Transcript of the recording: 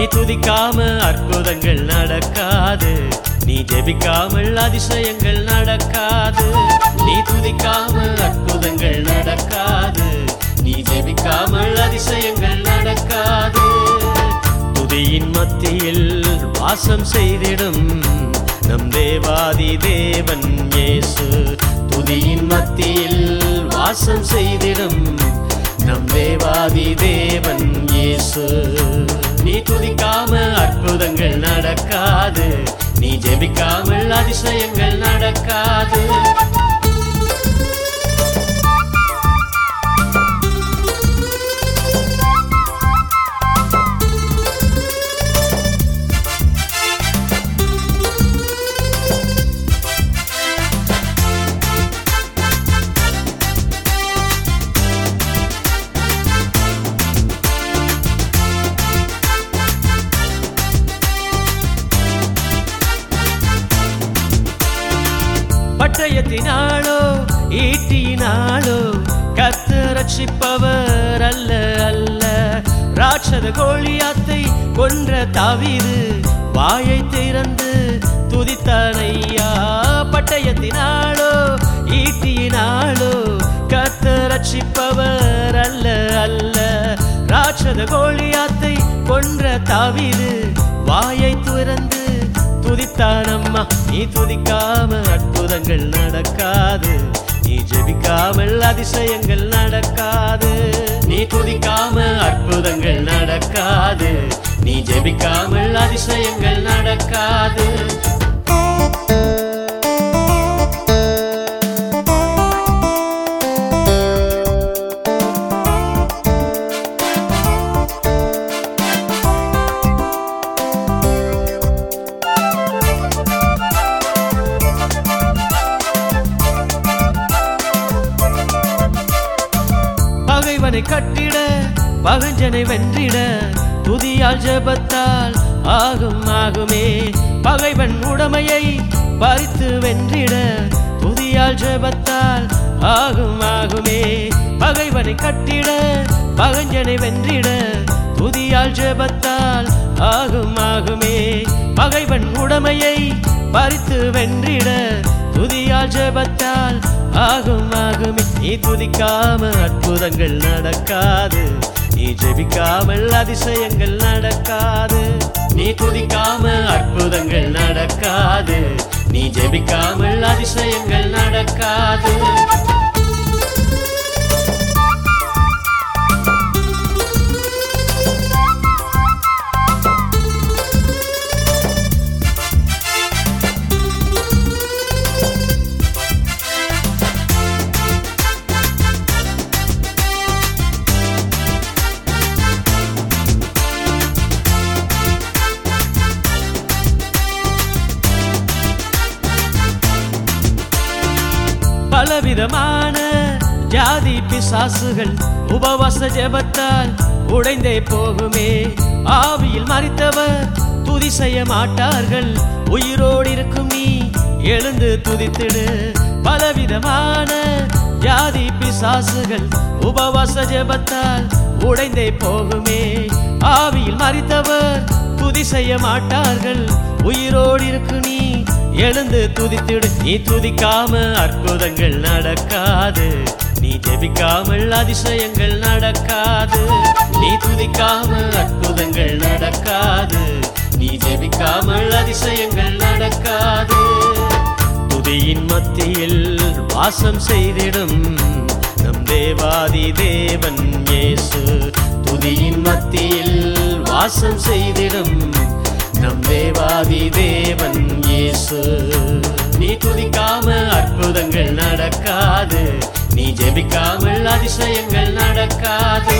நீ துதிக்காம அற்புதங்கள் நடக்காது. நீ ஜெபிக்காமல் அதிசயங்கள் நடக்காது. நீ துதிக்காம அற்புதங்கள் நடக்காது. நீ ஜெபிக்காமல் அதிசயங்கள் நடக்காது. துதியின் மத்தியில் வாசம் செய்திடும் நம் தேவாதி தேவன் இயேசு. துதியின் மத்தியில் வாசம் செய்திடும் நம் தேவாதி தேவன் இயேசு. நீ துதிக்காம அற்புதங்கள் நடக்காது. நீ ஜெபிக்காமல் அதிசயங்கள் நடக்காது. பட்டயத்தினாலோ ஈட்டியினாலோ கத்து ரட்சிப்பவர் அல்ல அல்ல. ராட்சத கோழியாத்தை கொன்ற தவிது வாயை திறந்து துதித்தனையா பட்டயத்தினாலோ ஈட்டியினாலோ கத்து ரட்சிப்பவர் அல்ல அல்ல. ராட்சத கோழியாத்தை கொன்ற தவிது வாயை திறந்து துதித்தானம்மா. நீ துதிக்காம அற்புதங்கள் நடக்காது. நீ ஜெபிக்காமல் அதிசயங்கள் நடக்காது. நீ துதிக்காம அற்புதங்கள் நடக்காது. நீ ஜெபிக்காமல் அதிசயங்கள் நடக்காது. பகைவனை கட்டிட பகஞ்சனை வென்றிட துதியால் ஜபத்தால் ஆகும் ஆகுமே. பகைவன் உடமையை பறித்து வென்றிட துதியால் ஜபத்தால் ஆகும் ஆகுமே. பகைவனை கட்டிட பகஞ்சனை வென்றிட துதியால் ஜபத்தால் ஆகும் ஆகுமே. பகைவன் உடமையை பறித்து வென்றிட துதியால் ஜெபத்தால் ஆகும் ஆகுமே. நீ துதிக்காம அற்புதங்கள் நடக்காது. நீ ஜெபிக்காமல் அதிசயங்கள் நடக்காது. நீ துதிக்காம அற்புதங்கள் நடக்காது. நீ ஜெபிக்காமல் அதிசயங்கள் நடக்காது. பலவிதமான ஜாதி பிசாசுகள் உபவாச ஜபத்தால் உடைந்தே போகுமே. ஆவியில் மறித்தவர் துதி செய்ய மாட்டார்கள். உயிரோடு இருக்கும் நீ எழுந்து துதித்திடு. பலவிதமான ஜாதி பிசாசுகள் உபவாச ஜெபத்தால் உடைந்தே போகுமே. ஆவியில் மறித்தவர் துதி செய்ய மாட்டார்கள். உயிரோடு இருக்கு நீ. எழுந்து துதித்திடு. நீ துதிக்காம அற்புதங்கள் நடக்காது. நீ ஜெபிக்காமல் அதிசயங்கள் நடக்காது. நீ துதிக்காம அற்புதங்கள் நடக்காது. நீ ஜெபிக்காமல் அதிசயங்கள் நடக்காது. துதியின் மத்தியில் வாசம் செய்திடும். நம் தேவாதி தேவன் இயேசு. துதியின் மத்தியில் வாசம் செய்திடும். நம் தேவாதி தேவன் இயேசு. நீ துதிக்காம அற்புதங்கள் நடக்காது. நீ ஜெபிக்காமல் அதிசயங்கள் நடக்காது.